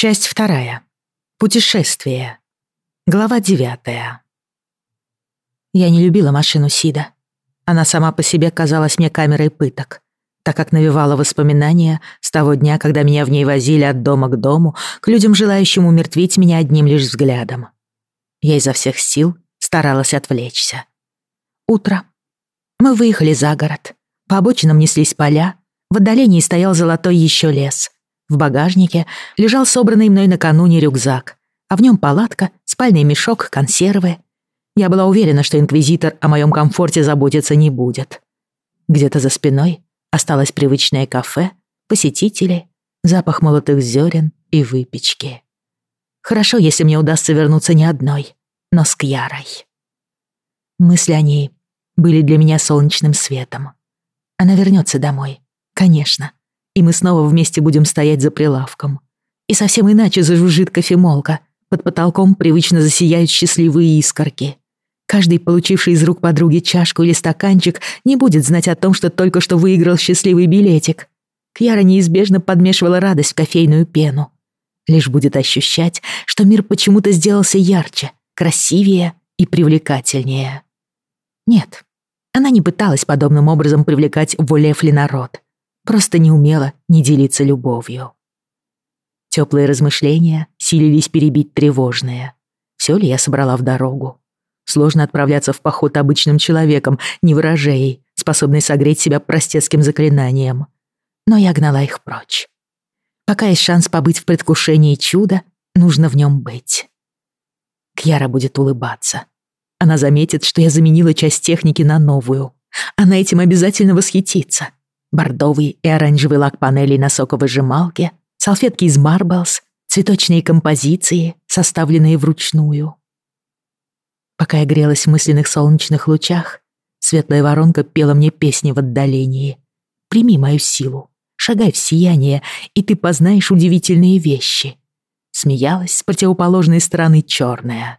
Часть вторая. Путешествие. Глава девятая. Я не любила машину Сида. Она сама по себе казалась мне камерой пыток, так как навевала воспоминания с того дня, когда меня в ней возили от дома к дому, к людям, желающим умертвить меня одним лишь взглядом. Я изо всех сил старалась отвлечься. Утро. Мы выехали за город. По обочинам неслись поля. В отдалении стоял золотой еще лес. В багажнике лежал собранный мной накануне рюкзак, а в нем палатка, спальный мешок, консервы. Я была уверена, что инквизитор о моем комфорте заботиться не будет. Где-то за спиной осталось привычное кафе, посетители, запах молотых зерен и выпечки. Хорошо, если мне удастся вернуться не одной, но с Кьярой. Мысли о ней были для меня солнечным светом. Она вернется домой, конечно, и мы снова вместе будем стоять за прилавком. И совсем иначе зажужжит кофемолка, под потолком привычно засияют счастливые искорки. Каждый, получивший из рук подруги чашку или стаканчик, не будет знать о том, что только что выиграл счастливый билетик. Кьяра неизбежно подмешивала радость в кофейную пену. Лишь будет ощущать, что мир почему-то сделался ярче, красивее и привлекательнее. Нет, она не пыталась подобным образом привлекать в Олефли народ. Просто не умела не делиться любовью. Теплые размышления силились перебить тревожные. Все ли я собрала в дорогу? Сложно отправляться в поход обычным человеком, не ворожеей, способной согреть себя простецким заклинанием. Но я гнала их прочь. Пока есть шанс побыть в предвкушении чуда, нужно в нем быть. Кьяра будет улыбаться, она заметит, что я заменила часть техники на новую. Она этим обязательно восхитится. Бордовый и оранжевый лак панелей на соковыжималке, салфетки из Marbles, цветочные композиции, составленные вручную. Пока я грелась в мысленных солнечных лучах, светлая воронка пела мне песни в отдалении. «Прими мою силу, шагай в сияние, и ты познаешь удивительные вещи». Смеялась с противоположной стороны черная.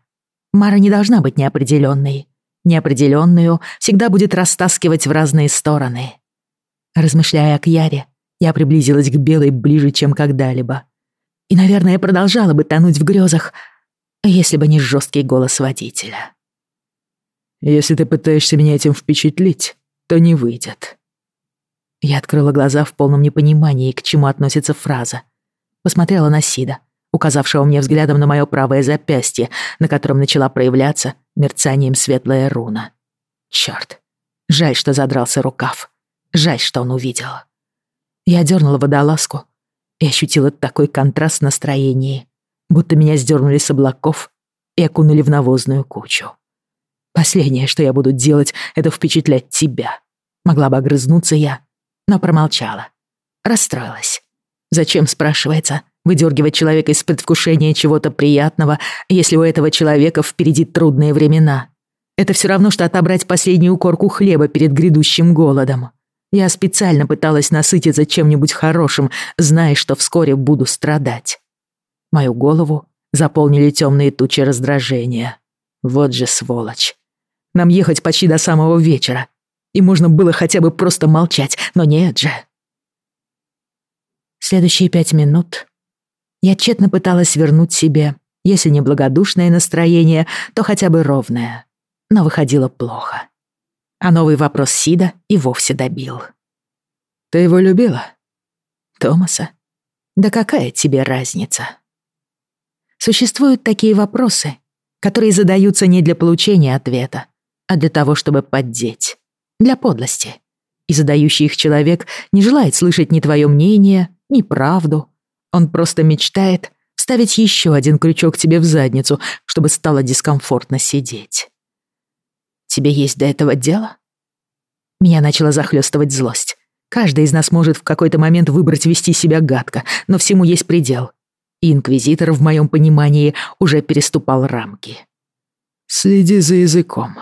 Мара не должна быть неопределенной. Неопределенную всегда будет растаскивать в разные стороны. Размышляя о Кьяре, я приблизилась к Белой ближе, чем когда-либо. И, наверное, продолжала бы тонуть в грезах, если бы не жесткий голос водителя. «Если ты пытаешься меня этим впечатлить, то не выйдет». Я открыла глаза в полном непонимании, к чему относится фраза. Посмотрела на Сида указавшего мне взглядом на мое правое запястье, на котором начала проявляться мерцанием светлая руна. Чёрт, жаль, что задрался рукав. Жаль, что он увидел. Я дернула водолазку и ощутила такой контраст настроении, будто меня сдернули с облаков и окунули в навозную кучу. Последнее, что я буду делать, это впечатлять тебя. Могла бы огрызнуться я, но промолчала. Расстроилась. Зачем, спрашивается, выдергивать человека из предвкушения чего-то приятного, если у этого человека впереди трудные времена. Это все равно, что отобрать последнюю корку хлеба перед грядущим голодом. Я специально пыталась насытиться чем-нибудь хорошим, зная, что вскоре буду страдать. Мою голову заполнили темные тучи раздражения. Вот же сволочь. Нам ехать почти до самого вечера. И можно было хотя бы просто молчать, но нет же. Следующие пять минут я тщетно пыталась вернуть себе, если не благодушное настроение, то хотя бы ровное. Но выходило плохо. А новый вопрос Сида и вовсе добил. «Ты его любила?» «Томаса? Да какая тебе разница?» Существуют такие вопросы, которые задаются не для получения ответа, а для того, чтобы поддеть. Для подлости. И задающий их человек не желает слышать ни твое мнение, ни правду, он просто мечтает вставить еще один крючок тебе в задницу, чтобы стало дискомфортно сидеть. Тебе есть до этого дело? Меня начала захлестывать злость. Каждый из нас может в какой-то момент выбрать вести себя гадко, но всему есть предел. И инквизитор, в моем понимании, уже переступал рамки. «Следи за языком».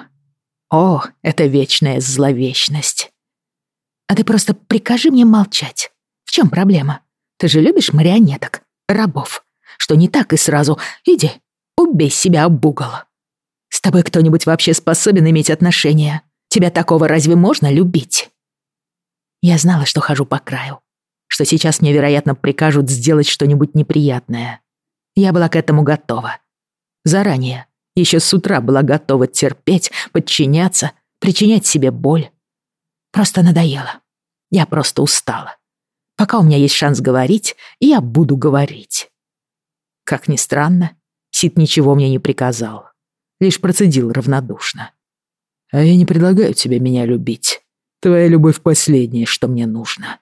О, это вечная зловечность. А ты просто прикажи мне молчать. В чем проблема? Ты же любишь марионеток, рабов. Что не так и сразу иди, убей себя об угол. С тобой кто-нибудь вообще способен иметь отношения? Тебя такого разве можно любить? Я знала, что хожу по краю. Что сейчас мне, вероятно, прикажут сделать что-нибудь неприятное. Я была к этому готова. Заранее, еще с утра была готова терпеть, подчиняться, причинять себе боль. Просто надоело. Я просто устала. Пока у меня есть шанс говорить, я буду говорить. Как ни странно, Сид ничего мне не приказал. Лишь процедил равнодушно. А я не предлагаю тебе меня любить. Твоя любовь последнее, что мне нужно.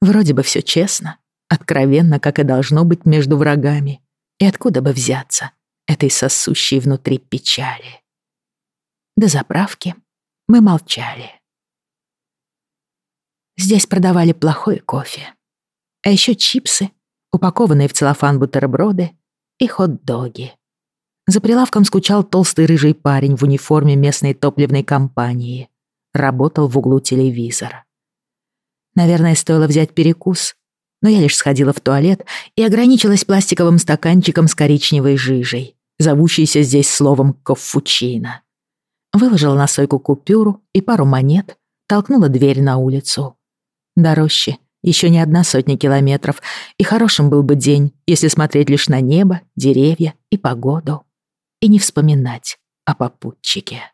Вроде бы все честно, откровенно, как и должно быть между врагами. И откуда бы взяться этой сосущей внутри печали? До заправки мы молчали. Здесь продавали плохой кофе. А еще чипсы, упакованные в целлофан бутерброды и хот-доги. За прилавком скучал толстый рыжий парень в униформе местной топливной компании. Работал в углу телевизора. Наверное, стоило взять перекус, но я лишь сходила в туалет и ограничилась пластиковым стаканчиком с коричневой жижей, зовущейся здесь словом «коффучино». Выложила на сойку купюру и пару монет, толкнула дверь на улицу. До рощи еще не одна сотня километров, и хорошим был бы день, если смотреть лишь на небо, деревья и погоду и не вспоминать о попутчике.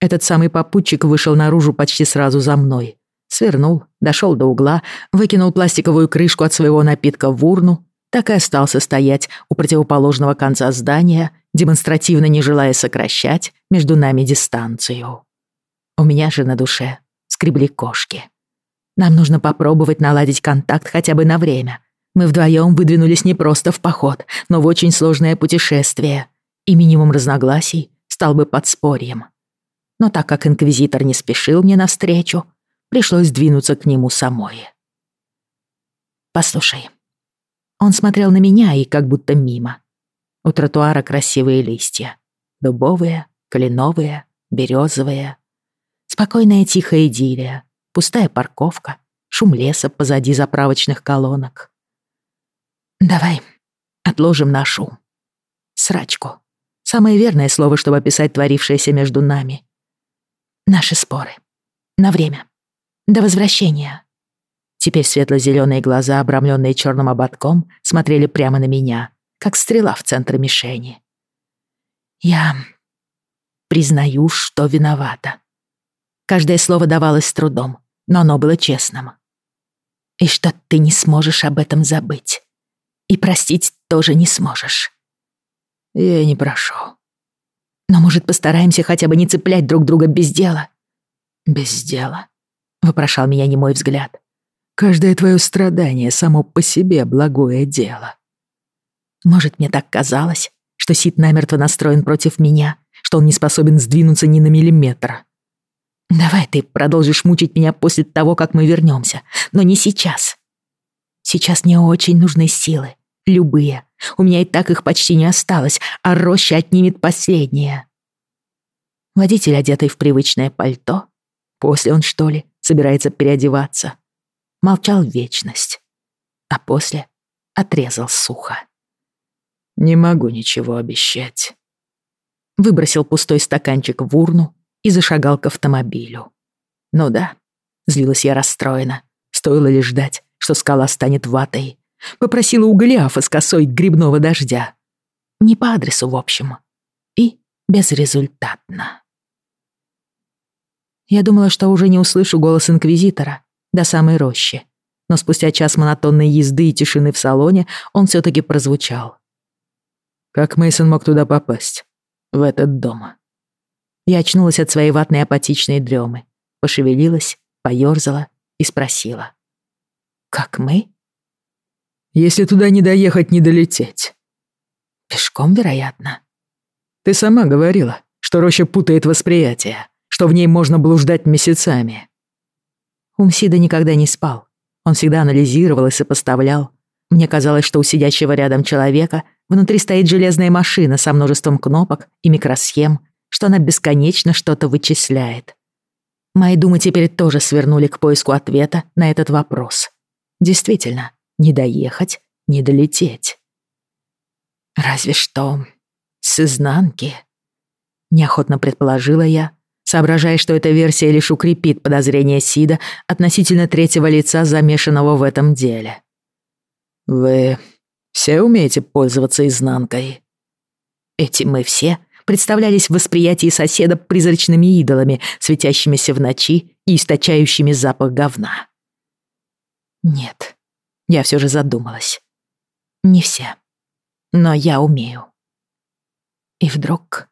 Этот самый попутчик вышел наружу почти сразу за мной. Свернул, дошел до угла, выкинул пластиковую крышку от своего напитка в урну, так и остался стоять у противоположного конца здания, демонстративно не желая сокращать между нами дистанцию. У меня же на душе скребли кошки. Нам нужно попробовать наладить контакт хотя бы на время. Мы вдвоем выдвинулись не просто в поход, но в очень сложное путешествие — и минимум разногласий стал бы подспорьем. Но так как инквизитор не спешил мне навстречу, пришлось двинуться к нему самой. «Послушай». Он смотрел на меня и как будто мимо. У тротуара красивые листья. Дубовые, кленовые, березовые. Спокойная тихая идиллия, пустая парковка, шум леса позади заправочных колонок. «Давай отложим на шум. Срачку. Самое верное слово, чтобы описать творившееся между нами. Наши споры. На время. До возвращения. Теперь светло-зеленые глаза, обрамленные черным ободком, смотрели прямо на меня, как стрела в центр мишени. Я признаю, что виновата. Каждое слово давалось с трудом, но оно было честным. И что ты не сможешь об этом забыть. И простить тоже не сможешь. Я не прошу. Но, может, постараемся хотя бы не цеплять друг друга без дела? Без дела? Вопрошал меня не мой взгляд. Каждое твое страдание само по себе благое дело. Может, мне так казалось, что Сид намертво настроен против меня, что он не способен сдвинуться ни на миллиметр. Давай ты продолжишь мучить меня после того, как мы вернемся, но не сейчас. Сейчас мне очень нужны силы, любые, у меня и так их почти не осталось, а роща отнимет последнее. Водитель, одетый в привычное пальто, после он, что ли, собирается переодеваться, молчал вечность, а после отрезал сухо. «Не могу ничего обещать». Выбросил пустой стаканчик в урну и зашагал к автомобилю. «Ну да», — злилась я расстроена, стоило лишь ждать, что скала станет ватой, Попросила у Голиафа с косой грибного дождя. Не по адресу, в общем. И безрезультатно. Я думала, что уже не услышу голос Инквизитора до самой рощи. Но спустя час монотонной езды и тишины в салоне он все таки прозвучал. Как Мейсон мог туда попасть? В этот дом? Я очнулась от своей ватной апатичной дремы, пошевелилась, поёрзала и спросила. «Как мы?» Если туда не доехать, не долететь. Пешком, вероятно. Ты сама говорила, что роща путает восприятие, что в ней можно блуждать месяцами. Умсида никогда не спал. Он всегда анализировал и сопоставлял. Мне казалось, что у сидящего рядом человека внутри стоит железная машина со множеством кнопок и микросхем, что она бесконечно что-то вычисляет. Мои думы теперь тоже свернули к поиску ответа на этот вопрос. Действительно, не доехать, не долететь. Разве что с изнанки. Неохотно предположила я, соображая, что эта версия лишь укрепит подозрение Сида относительно третьего лица, замешанного в этом деле. «Вы Все умеете пользоваться изнанкой?» Эти мы все представлялись в восприятии соседа призрачными идолами, светящимися в ночи и источающими запах говна. Нет, я все же задумалась. Не все. Но я умею. И вдруг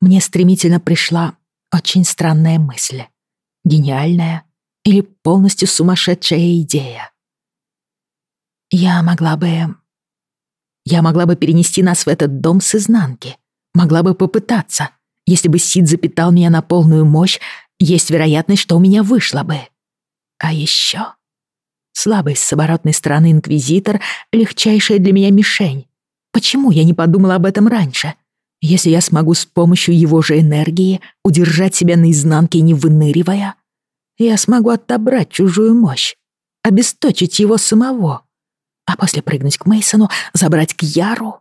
мне стремительно пришла очень странная мысль. Гениальная или полностью сумасшедшая идея. Я могла бы... Я могла бы перенести нас в этот дом с изнанки. Могла бы попытаться. Если бы Сид запитал меня на полную мощь, есть вероятность, что у меня вышло бы. А еще... Слабый с оборотной стороны Инквизитор — легчайшая для меня мишень. Почему я не подумала об этом раньше? Если я смогу с помощью его же энергии удержать себя наизнанке, не выныривая, я смогу отобрать чужую мощь, обесточить его самого, а после прыгнуть к Мейсону, забрать к Яру.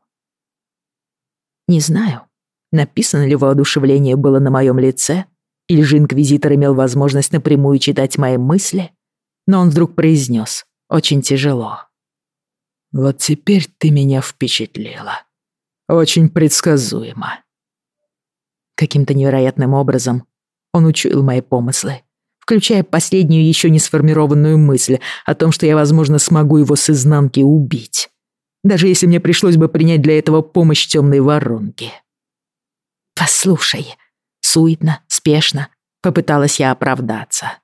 Не знаю, написано ли воодушевление было на моем лице, или же Инквизитор имел возможность напрямую читать мои мысли, но он вдруг произнес, очень тяжело. «Вот теперь ты меня впечатлила. Очень предсказуемо». Каким-то невероятным образом он учуял мои помыслы, включая последнюю еще не сформированную мысль о том, что я, возможно, смогу его с изнанки убить. Даже если мне пришлось бы принять для этого помощь темной воронки. «Послушай», суетно, спешно, попыталась я оправдаться.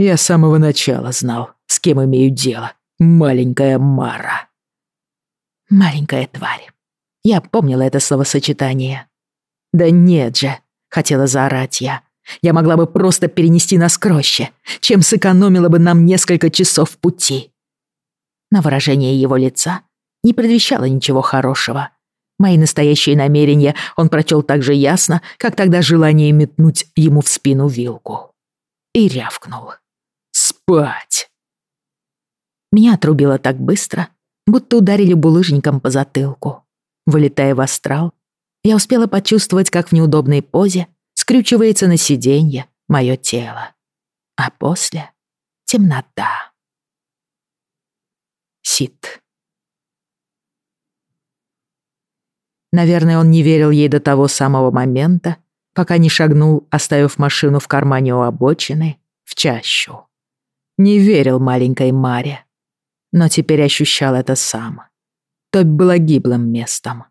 Я с самого начала знал, с кем имею дело. Маленькая Мара. Маленькая тварь. Я помнила это словосочетание. Да нет же, хотела заорать я. Я могла бы просто перенести нас к роще, чем сэкономила бы нам несколько часов пути. Но выражение его лица не предвещало ничего хорошего. Мои настоящие намерения он прочел так же ясно, как тогда желание метнуть ему в спину вилку. И рявкнул спать!» Меня отрубило так быстро, будто ударили булыжником по затылку. Вылетая в астрал, я успела почувствовать, как в неудобной позе скрючивается на сиденье мое тело. А после — темнота. Сит. Наверное, он не верил ей до того самого момента, пока не шагнул, оставив машину в кармане у обочины, в чащу не верил маленькой Маре. Но теперь ощущал это сам. Топь была гиблым местом.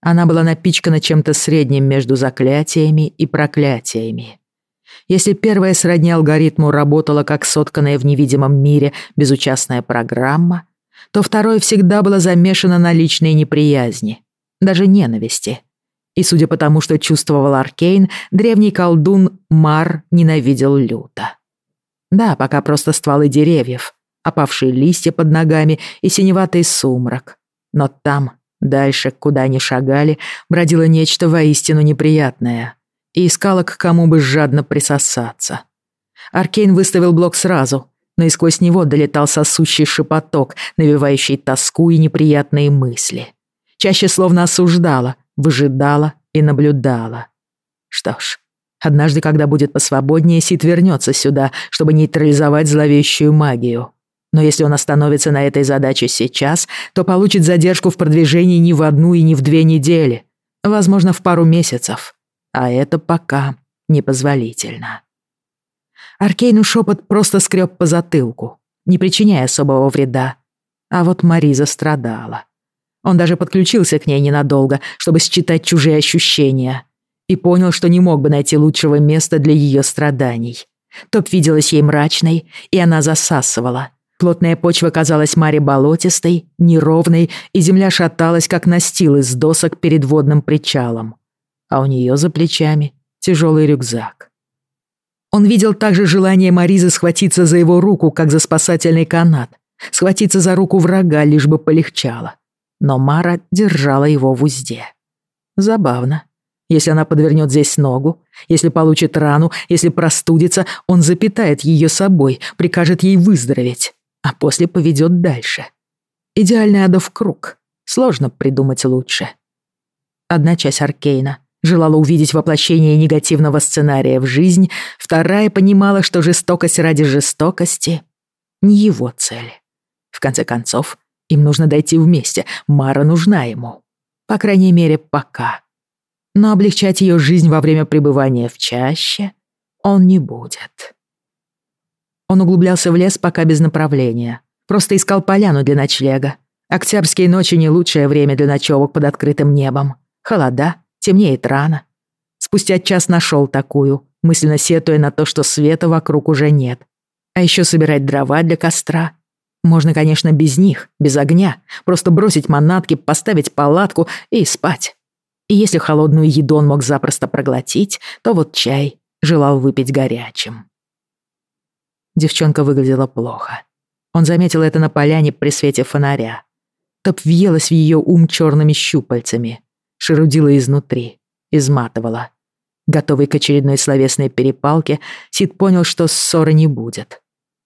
Она была напичкана чем-то средним между заклятиями и проклятиями. Если первая сродни алгоритму работала как сотканная в невидимом мире безучастная программа, то второе всегда было замешано на личной неприязни, даже ненависти. И судя по тому, что чувствовал Аркейн, древний колдун Мар ненавидел люто. Да, пока просто стволы деревьев, опавшие листья под ногами и синеватый сумрак. Но там, дальше, куда они шагали, бродило нечто воистину неприятное и искало к кому бы жадно присосаться. Аркейн выставил блок сразу, но и сквозь него долетал сосущий шепоток, навевающий тоску и неприятные мысли. Чаще словно осуждала, выжидала и наблюдала. Что ж, Однажды, когда будет посвободнее, Сид вернется сюда, чтобы нейтрализовать зловещую магию. Но если он остановится на этой задаче сейчас, то получит задержку в продвижении не в одну и не в две недели. Возможно, в пару месяцев. А это пока непозволительно. Аркейну шепот просто скреб по затылку, не причиняя особого вреда. А вот Мариза страдала. Он даже подключился к ней ненадолго, чтобы считать чужие ощущения — и понял, что не мог бы найти лучшего места для ее страданий. Топ виделась ей мрачной, и она засасывала. Плотная почва казалась Маре болотистой, неровной, и земля шаталась, как настил из досок перед водным причалом. А у нее за плечами тяжелый рюкзак. Он видел также желание Маризы схватиться за его руку, как за спасательный канат, схватиться за руку врага, лишь бы полегчало. Но Мара держала его в узде. Забавно. Если она подвернет здесь ногу, если получит рану, если простудится, он запитает ее собой, прикажет ей выздороветь, а после поведет дальше. Идеальный адов круг. Сложно придумать лучше. Одна часть Аркейна желала увидеть воплощение негативного сценария в жизнь, вторая понимала, что жестокость ради жестокости — не его цель. В конце концов, Им нужно дойти вместе, Мара нужна ему. По крайней мере, пока. Но облегчать ее жизнь во время пребывания в чаще он не будет. Он углублялся в лес пока без направления. Просто искал поляну для ночлега. Октябрьские ночи не лучшее время для ночевок под открытым небом. Холода, темнеет рано. Спустя час нашел такую, мысленно сетуя на то, что света вокруг уже нет. А еще собирать дрова для костра. Можно, конечно, без них, без огня. Просто бросить манатки, поставить палатку и спать. И если холодную еду он мог запросто проглотить, то вот чай желал выпить горячим. Девчонка выглядела плохо. Он заметил это на поляне при свете фонаря. Топ въелась в ее ум черными щупальцами, шерудила изнутри, изматывала. Готовый к очередной словесной перепалке, Сид понял, что ссоры не будет.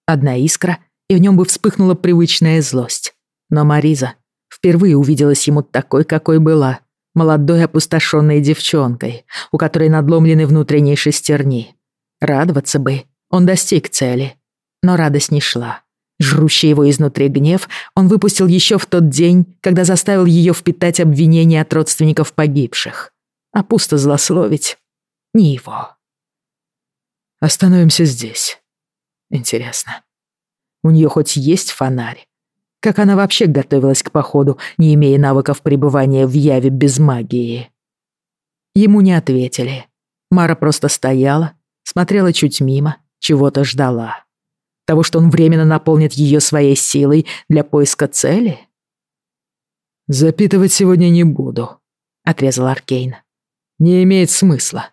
Одна искра, и в нем бы вспыхнула привычная злость. Но Мариза впервые увиделась ему такой, какой была, молодой опустошенной девчонкой, у которой надломлены внутренние шестерни. Радоваться бы, он достиг цели, но радость не шла. Жрущий его изнутри гнев он выпустил еще в тот день, когда заставил ее впитать обвинения от родственников погибших. А пусто злословить не его. Остановимся здесь. Интересно, у нее хоть есть фонарь? Как она вообще готовилась к походу, не имея навыков пребывания в яве без магии? Ему не ответили. Мара просто стояла, смотрела чуть мимо, чего-то ждала. Того, что он временно наполнит ее своей силой для поиска цели? «Запитывать сегодня не буду», — отрезал Аркейн. «Не имеет смысла.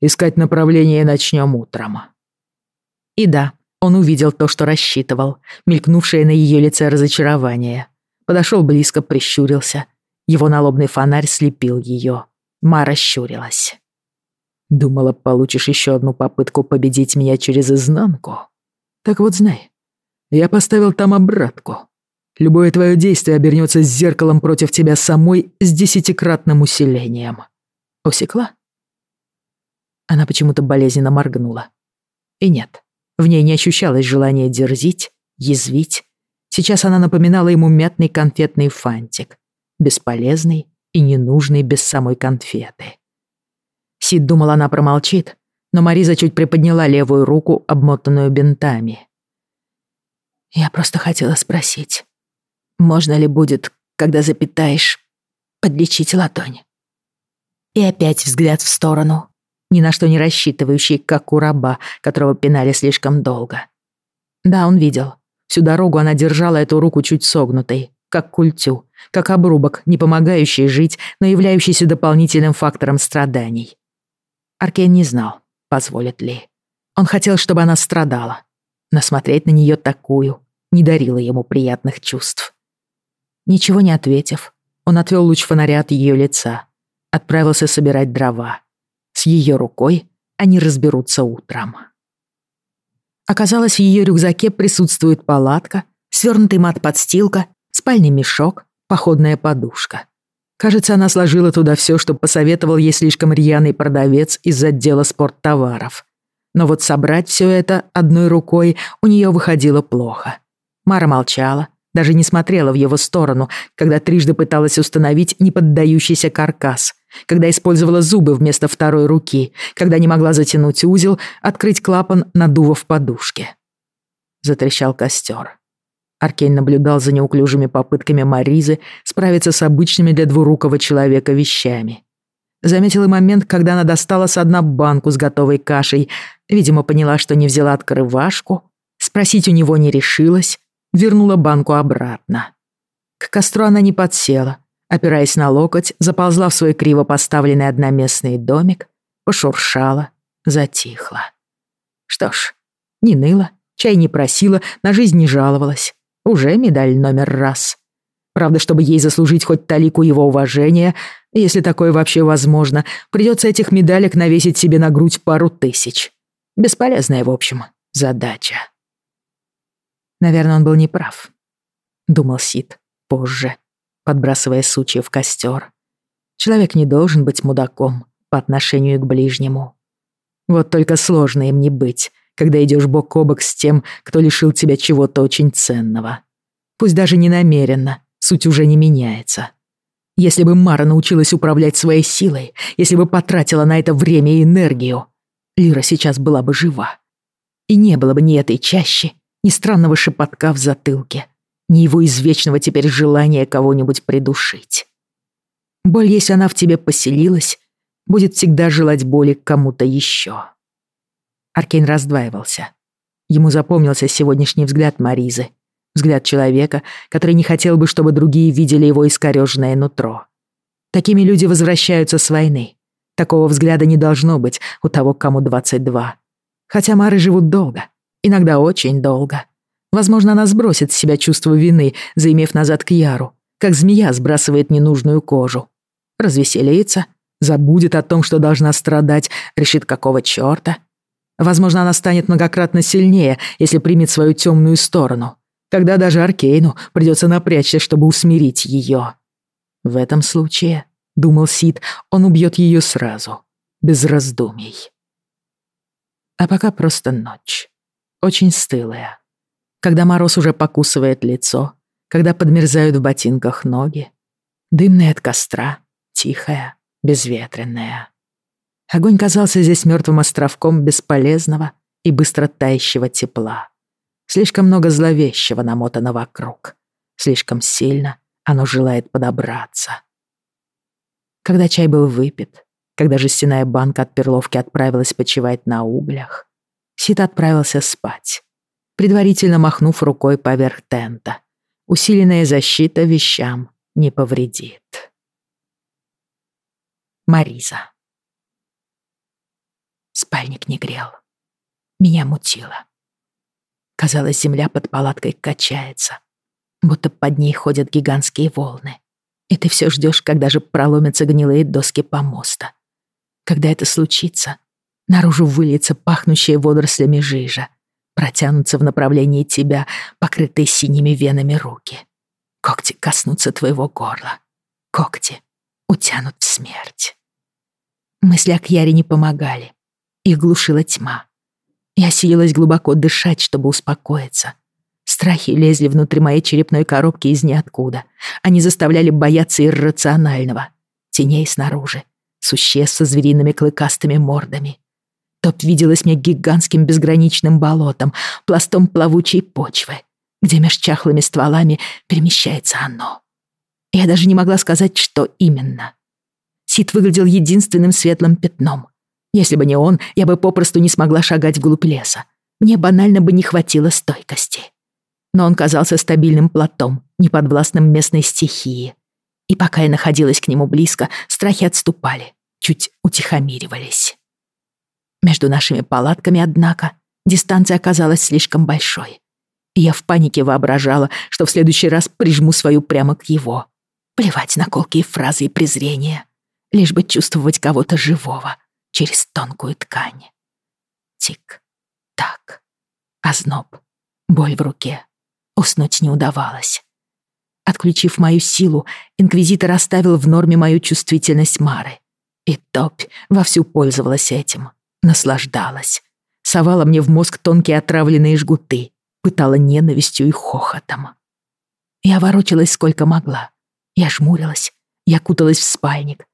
Искать направление начнем утром». И да, он увидел то, что рассчитывал, мелькнувшее на ее лице разочарование. Подошел близко, прищурился. Его налобный фонарь слепил ее. Мара щурилась. «Думала, получишь еще одну попытку победить меня через изнанку? Так вот знай, я поставил там обратку. Любое твое действие обернется зеркалом против тебя самой с десятикратным усилением. Усекла?» Она почему-то болезненно моргнула. И нет, в ней не ощущалось желания дерзить, язвить. Сейчас она напоминала ему мятный конфетный фантик, бесполезный и ненужный без самой конфеты. Сид думал, она промолчит, но Мариза чуть приподняла левую руку, обмотанную бинтами. «Я просто хотела спросить, можно ли будет, когда запитаешь, подлечить ладонь?» И опять взгляд в сторону, ни на что не рассчитывающий, как у раба, которого пинали слишком долго. Да, он видел. Всю дорогу она держала эту руку чуть согнутой, как культю, как обрубок, не помогающий жить, но являющийся дополнительным фактором страданий. Аркен не знал, позволит ли. Он хотел, чтобы она страдала, но смотреть на нее такую не дарило ему приятных чувств. Ничего не ответив, он отвел луч фонаря от ее лица, отправился собирать дрова. С ее рукой они разберутся утром. Оказалось, в ее рюкзаке присутствует палатка, свернутый мат-подстилка, спальный мешок, походная подушка. Кажется, она сложила туда все, что посоветовал ей слишком рьяный продавец из отдела спорттоваров. Но вот собрать все это одной рукой у нее выходило плохо. Мара молчала, даже не смотрела в его сторону, когда трижды пыталась установить неподдающийся каркас, когда использовала зубы вместо второй руки, когда не могла затянуть узел, открыть клапан, надува подушке. Затрещал костер. Аркейн наблюдал за неуклюжими попытками Маризы справиться с обычными для двурукого человека вещами. Заметил и момент, когда она достала с дна банку с готовой кашей, видимо, поняла, что не взяла открывашку, спросить у него не решилась, вернула банку обратно. К костру она не подсела, опираясь на локоть, заползла в свой криво поставленный одноместный домик, пошуршала, затихла. Что ж, не ныла, чай не просила, на жизнь не жаловалась. Уже медаль номер раз. Правда, чтобы ей заслужить хоть талику его уважения, если такое вообще возможно, придется этих медалек навесить себе на грудь пару тысяч. Бесполезная, в общем, задача. Наверное, он был неправ. Думал Сид позже подбрасывая сучья в костер. Человек не должен быть мудаком по отношению к ближнему. Вот только сложно им не быть, когда идешь бок о бок с тем, кто лишил тебя чего-то очень ценного. Пусть даже не намеренно, суть уже не меняется. Если бы Мара научилась управлять своей силой, если бы потратила на это время и энергию, Лира сейчас была бы жива. И не было бы ни этой чащи, ни странного шепотка в затылке, ни его извечного теперь желания кого-нибудь придушить. Боль, если она в тебе поселилась, будет всегда желать боли кому-то еще. Аркейн раздваивался. Ему запомнился сегодняшний взгляд Маризы, взгляд человека, который не хотел бы, чтобы другие видели его искорёженное нутро. Такими люди возвращаются с войны. Такого взгляда не должно быть у того, кому 22. Хотя Мары живут долго, иногда очень долго. Возможно, она сбросит с себя чувство вины, заимев назад к Яру, как змея сбрасывает ненужную кожу развеселится, забудет о том, что должна страдать, решит какого чёрта. Возможно, она станет многократно сильнее, если примет свою темную сторону. Тогда даже Аркейну придется напрячься, чтобы усмирить ее. В этом случае, думал Сид, он убьет ее сразу, без раздумий. А пока просто ночь. Очень стылая. Когда мороз уже покусывает лицо, когда подмерзают в ботинках ноги, дымные от костра, тихая, безветренная. Огонь казался здесь мертвым островком бесполезного и быстро тающего тепла. Слишком много зловещего намотано вокруг. Слишком сильно оно желает подобраться. Когда чай был выпит, когда жестяная банка от перловки отправилась почивать на углях, Сит отправился спать, предварительно махнув рукой поверх тента. Усиленная защита вещам не повредит. Мариза. Спальник не грел. Меня мутило. Казалось, земля под палаткой качается, будто под ней ходят гигантские волны. И ты все ждешь, когда же проломятся гнилые доски помоста. Когда это случится, наружу выльется пахнущая водорослями жижа, протянутся в направлении тебя, покрытые синими венами руки. Когти коснутся твоего горла. Когти утянут в смерть. Мысли о Кьяре не помогали. Их глушила тьма. Я силилась глубоко дышать, чтобы успокоиться. Страхи лезли внутрь моей черепной коробки из ниоткуда. Они заставляли бояться иррационального. Теней снаружи. Существ со звериными клыкастыми мордами. Топ виделась мне гигантским безграничным болотом, пластом плавучей почвы, где меж чахлыми стволами перемещается оно. Я даже не могла сказать, что именно. Сид выглядел единственным светлым пятном. Если бы не он, я бы попросту не смогла шагать вглубь леса. Мне банально бы не хватило стойкости. Но он казался стабильным платом, неподвластным местной стихии. И пока я находилась к нему близко, страхи отступали, чуть утихомиривались. Между нашими палатками, однако, дистанция оказалась слишком большой. Я в панике воображала, что в следующий раз прижму свою прямо к его. Плевать на колкие фразы и презрения. Лишь бы чувствовать кого-то живого через тонкую ткань. Тик, так, озноб, боль в руке. Уснуть не удавалось. Отключив мою силу, Инквизитор оставил в норме мою чувствительность Мары. И топь вовсю пользовалась этим, наслаждалась. Совала мне в мозг тонкие отравленные жгуты, пытала ненавистью и хохотом. Я ворочалась сколько могла, я жмурилась, я куталась в спальник.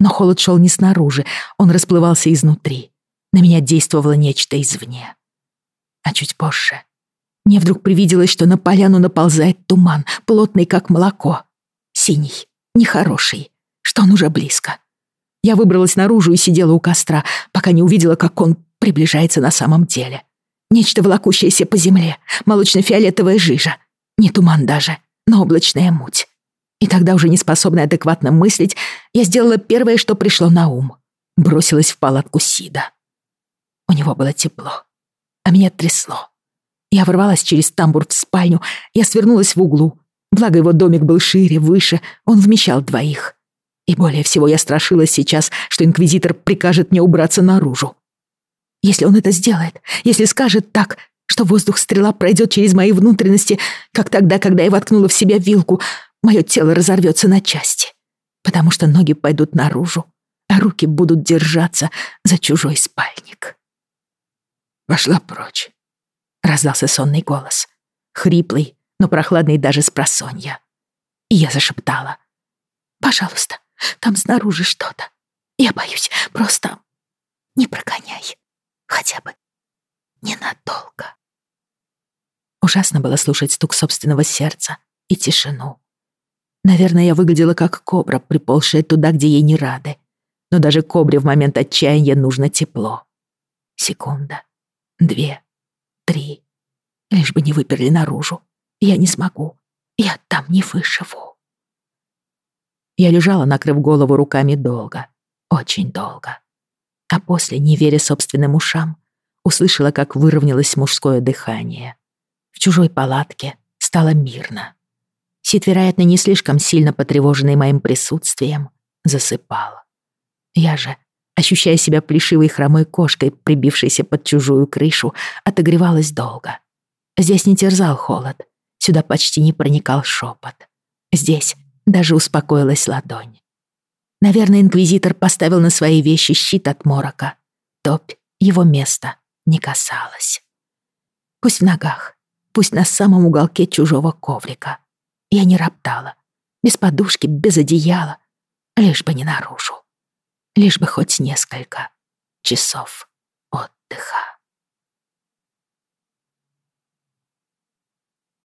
Но холод шел не снаружи, он расплывался изнутри. На меня действовало нечто извне. А чуть позже мне вдруг привиделось, что на поляну наползает туман, плотный, как молоко. Синий, нехороший, что он уже близко. Я выбралась наружу и сидела у костра, пока не увидела, как он приближается на самом деле. Нечто волокущееся по земле, молочно-фиолетовая жижа. Не туман даже, но облачная муть. И тогда, уже не способная адекватно мыслить, я сделала первое, что пришло на ум. Бросилась в палатку Сида. У него было тепло, а меня трясло. Я ворвалась через тамбур в спальню, я свернулась в углу. Благо его домик был шире, выше, он вмещал двоих. И более всего я страшилась сейчас, что инквизитор прикажет мне убраться наружу. Если он это сделает, если скажет так, что воздух стрела пройдет через мои внутренности, как тогда, когда я воткнула в себя вилку, мое тело разорвется на части, потому что ноги пойдут наружу, а руки будут держаться за чужой спальник. «Пошла прочь», — раздался сонный голос, хриплый, но прохладный даже с просонья. и я зашептала. «Пожалуйста, там снаружи что-то. Я боюсь, просто не прогоняй. Хотя бы ненадолго». Ужасно было слушать стук собственного сердца и тишину. Наверное, я выглядела как кобра, приползшая туда, где ей не рады. Но даже кобре в момент отчаяния нужно тепло. Секунда, две, три. Лишь бы не выперли наружу. Я не смогу. Я там не выживу. Я лежала, накрыв голову руками долго, очень долго. А после, не веря собственным ушам, услышала, как выровнялось мужское дыхание. В чужой палатке стало мирно. Сид, вероятно, не слишком сильно потревоженный моим присутствием, засыпал. Я же, ощущая себя плешивой хромой кошкой, прибившейся под чужую крышу, отогревалась долго. Здесь не терзал холод, сюда почти не проникал шепот. Здесь даже успокоилась ладонь. Наверное, инквизитор поставил на свои вещи щит от морока. Топь его места не касалась. Пусть в ногах, пусть на самом уголке чужого коврика. Я не роптала. Без подушки, без одеяла. Лишь бы не наружу. Лишь бы хоть несколько часов отдыха.